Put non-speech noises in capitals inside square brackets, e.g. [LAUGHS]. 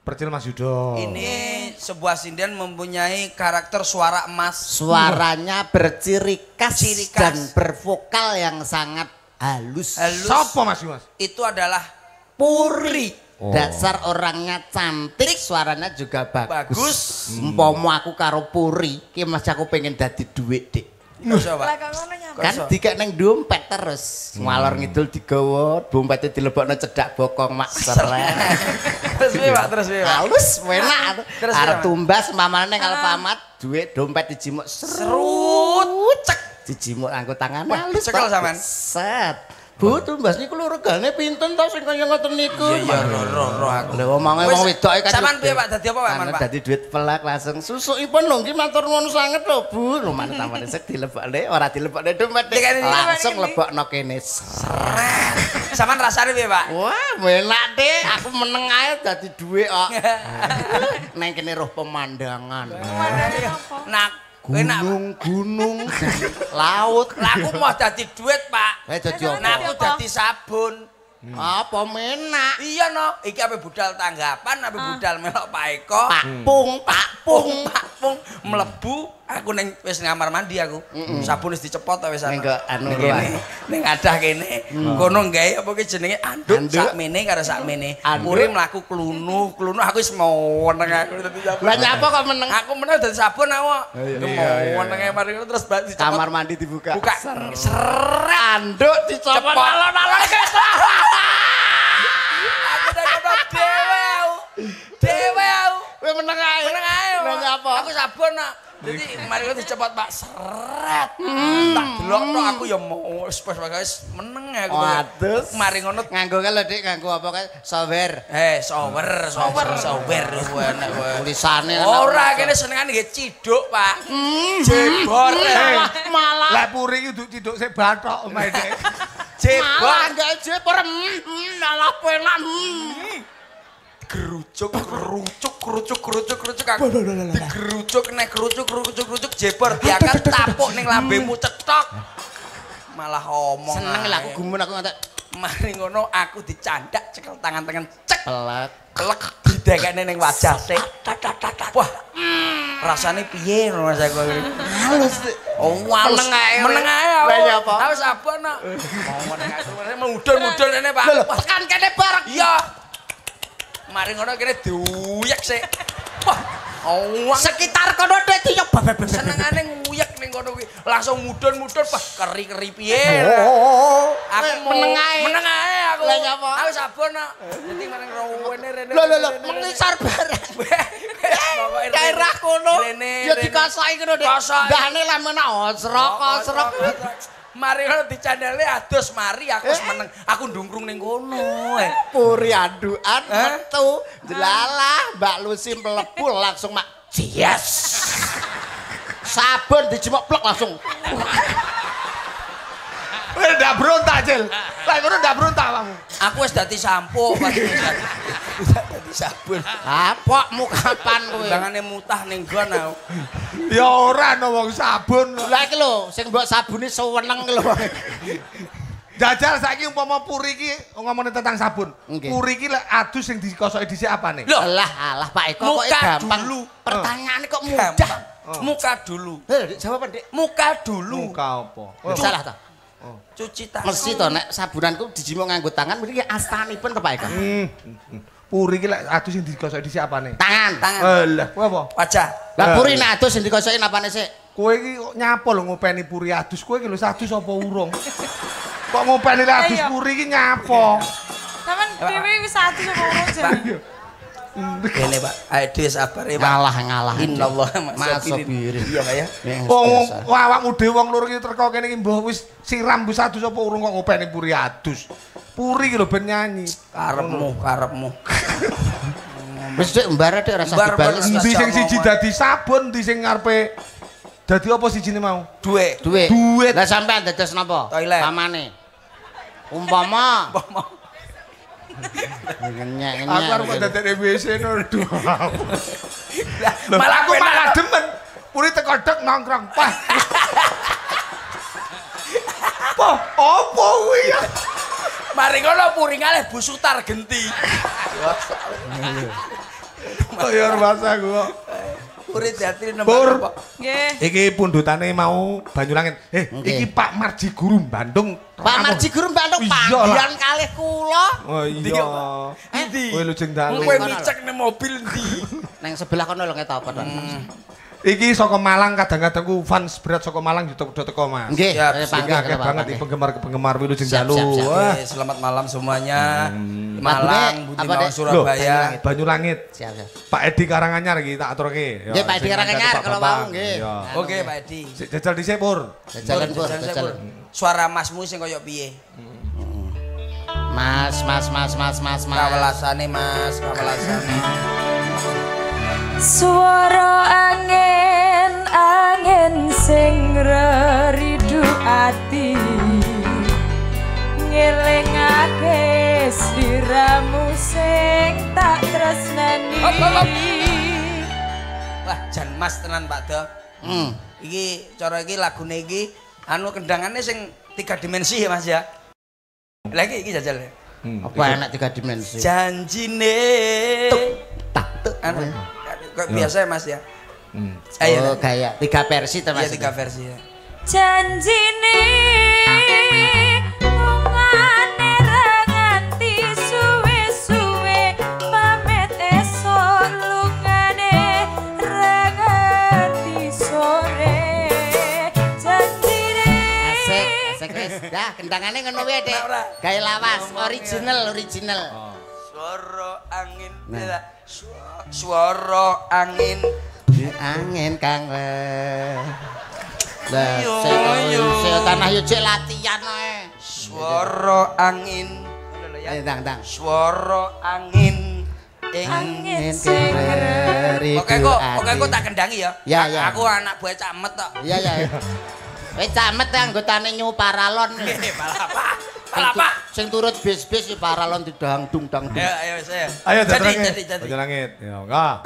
Percil Mas Yudo. Ini sebuah sinden mempunyai karakter suara emas. Suaranya berciri khas Ciri khas. dan bervokal yang sangat halus. Halus. Sopo Mas Mas? Itu adalah Puri. Oh. Dasar orangnya cantik, suaranya juga bagus. Bagus. Empomo aku karo Puri, ki Mas aku pengen dadi dhuwit, Dik. Coba. Kan dikek neng dompet terus. Ngalor ngidul digawa, dompetnya dilebokno cedak bokong mak seret. Terus piye, Pak? Terus piye, Pak? Halus, enak. Terus Arep tumbas mamane nang Alfamart, duit dompet dijimuk Serut cek. dijimuk anggo tangan halus. cekel sampean. Set. Bu, tumbas niku lho regane pinten to sing kaya ngoten niku? Iya, iya, roh, roh, roh aku. Lho omonge wong wedok kan. sampean piye, Pak? Dadi apa, Pak, Anu, Pak? Dadi duit pelak langsung susukipun lho nggih matur nuwun sanget lho, Bu. Lho manut tamane sik dilebokne, ora dilebokne dompet. Iki, Langsung lebokno kene. Sampean rasane piye, Pak? Wah, enak deh. Aku meneng ae dadi dhuwit kok. [LAUGHS] Neng kene roh pemandangan. Pemandangan apa? Nak. Gunung-gunung dan [LAUGHS] laut. Lah aku mau dadi duit, Pak. Eh dadi apa? Nah, aku dadi sabun. Apa menak? Iya no, iki ape budal tanggapan, ape budal melok Pak Eko. Pakpung, pakpung. Pak Pung mlebu aku ning wis ngamar mandi aku. Sabun wis dicepot ta wis ana. ke anu Ning kene, ruang. ning adah kene. Kono gawe apa ki jenenge anduk Anduk. sakmene karo sakmene. Puri mlaku klunu, klunu aku wis meneng aku dadi sabun. Lah nyapa kok meneng? Aku meneng dadi sabun aku. Meneng mari ngono terus ba- dicepot. Kamar mandi dibuka. buka seret. Anduk dicopot alon-alon Aku [LAUGHS] nek ngono dhewe aku. Dhewe aku. Kowe meneng ae. Pak. nyapa? Aku sabun nak. Jadi mari ngono dicepot Pak seret. Tak delokno aku ya mau wis wis wis meneng aku. Waduh. Mari ngono Nganggo kan lho Dik, nganggo apa kae? Software. Eh, sower, sower, sower kowe enak kowe. Tulisane Ora kene senengane nggih ciduk, Pak. Jebor. Eh, malah Lah puri iki duduk ciduk sik bathok omahe Dik. Jebor. malah enggak jepor. Mm, Malah penak. Mm. Gerucuk, kerucuk, kerucuk, kerucuk, kerucuk aku. Digerucuk nek kerucuk, kerucuk, kerucuk jebor diangkat tapuk ning lambemu cetok. Malah omong. Seneng lah aku gumun aku ngantek Mari ngono aku dicandak cekel tangan-tangan cek pelek. kelek didekekne ning wajah sik. Wah. Rasane piye ngono Mas aku. Halus. Oh, halus. Meneng ae, Meneng. Lah, ya apa? Aku sabun kok. Oh, meneng ae. [LAUGHS] Mudun-mudun rene, Pak. Wah, Tekan kene bareng. Iya. Mari ngono kene diuyek sik. Wah. Oh, Sekitar kono Dik diyok babeb. senengane nguyek ning kono kuwi. Langsung mudun-mudun, Pak. Keri-keri piye. Oh, Aku mau meneng ae. Meneng ae aku. Lah, nyapa? Aku sabun kok. Dadi maring rowene rene. Lho lho lho, mengisar bareng. [LAUGHS] Daerah kono. Ya dikasai ngono Dik. Kasai. Dahane lamena osrok osrok. Mari ngono dicandele adus mari aku Eh? meneng. Aku ndungkrung ning kono. eh. Puri aduan Eh? metu. Jelalah Mbak Lucy mlebu langsung mak yes. Sabun dijemok plek langsung. Kowe ndak berontak, Cil. Lah ngono ndak berontak kamu. Aku wis dadi sampo dadi wis dadi sabun. Apokmu kapan kowe? Tangane mutah ning gon aku. Ya ora no wong sabun. Lah iki lho, sing mbok sabune seweneng lho. Jajal saiki umpama puri iki ngomongin tentang sabun. Nggih. Puri iki lek adus sing dikosoki dhisik apane? Loh. Alah, alah Pak Eko kok Muka gampang. dulu. Pertanyaane kok mudah. Gampang. Muka dulu. Heh, jawaban Dik. Muka dulu. Muka apa? Oh, Salah ta? Cuci tangan. Mesti to nek sabunanku dijimuk nganggo tangan mriki astanipun to Pak Eko. Hmm. hmm. Puri iki lek adus sing dikosoki dhisik apane? Tangan. Tangan. Alah, kowe apa? Wajah. Lah Eh. puri nek adus sing dikosoki napane sik? Kowe iki kok nyapa lho ngopeni puri adus. Kowe iki lho adus apa urung? Kok ngopeni lek adus puri iki nyapa? Sampeyan dhewe wis satu sama urung jan. Kene Pak, ayo dhewe sabar ya Pak. Ngalah ngalah. Inallah Masobirin. Iya Pak ya. Wong awakmu dhewe wong loro iki teko kene iki mbah wis siram wis adus apa urung kok ngopeni puri adus. Puri iki lho ben nyanyi. Karepmu, karepmu. [LAUGHS] Wis Dik mbare Dik rasa Mbar, mbar, dibales. mbar. Endi sing siji dadi sabun, endi sing ngarepe dadi apa sijine mau? Duwe. Duit. Duit. Lah sampean dados napa? Toilet. Pamane. Umpama Umpama. Ngenyek Aku arep dadekne WC. Lah, Lho, malah aku malah demen. Puri teko dek nongkrong. Wah. Apa? Apa kuwi ya? Mari ngono puring aleh busutar genti. Bayar bahasa gua. Urit hati Pur. nembak. Nggih. Iki pundutane mau Banyulangit. Eh, Nggih. iki Pak Marji Guru Bandung. Pak Marji Guru Bandung panggilan kalih kula Oh iya. Pak? Ndi? Kowe lujeng dalu. Kowe micek ning mobil ndi? nang sebelah kono lho ketok to. Iki saka Malang kadang-kadang ku fans berat saka Malang juga udah teko Mas. Nggih, panggil Akeh kalau banget iki penggemar-penggemar Wilujeng. Wah, Oke, selamat malam semuanya. Madune, Malang, Dek? Surabaya. Banyulangit. Siap, siap. Pak Edi Karanganyar iki tak aturke. Ya, Nggih, Pak Edi Karanganyar, kalau mau, nggih. Iya. Oke, Pak Edi. Jajal dhisik, Pur. Jajalan pur, Jajan saya, jajalan. Pur. Suara masmu sing koyo piye? Mas, mas, mas, mas, mas, mas. Kawelasane, Mas, kawelasane. Suara Hop, hop, hop. Wah, jan Mas tenan Pak Do. Hmm. Iki cara iki lagune iki anu kendangane sing tiga dimensi ya Mas ya. Lagi iki jajal. ya. Hmm. Apa enak tiga dimensi? Janjine. Tak tuk. Anu, kok biasa ya Mas ya. Hmm. Ayo, Oh, kayak tiga versi Iya termasuk. tiga versi ya. janjine Kendangane ngono wae, Dik. Gawe lawas, original, original. Suara angin. Nah. Suara angin. Angin kang. Lah, sing sing tanah yo cek latihan ae. Suara angin. Ngono lho ya. Ayo, Dang, dang. Suara angin. Ing angin sing Oke kok, oke kok tak kendangi ya. Ya, ya. Aku anak buah camet tok. Iya, iya. [LAUGHS] Kowe camet anggotane nyu paralon. Hehe, malah apa? Sing turut bis-bis paralon didang dung dang. Ayo, ayo saya. Ayo jadi, jajal jadi, jadi. Banyulangit. Ya, enggak.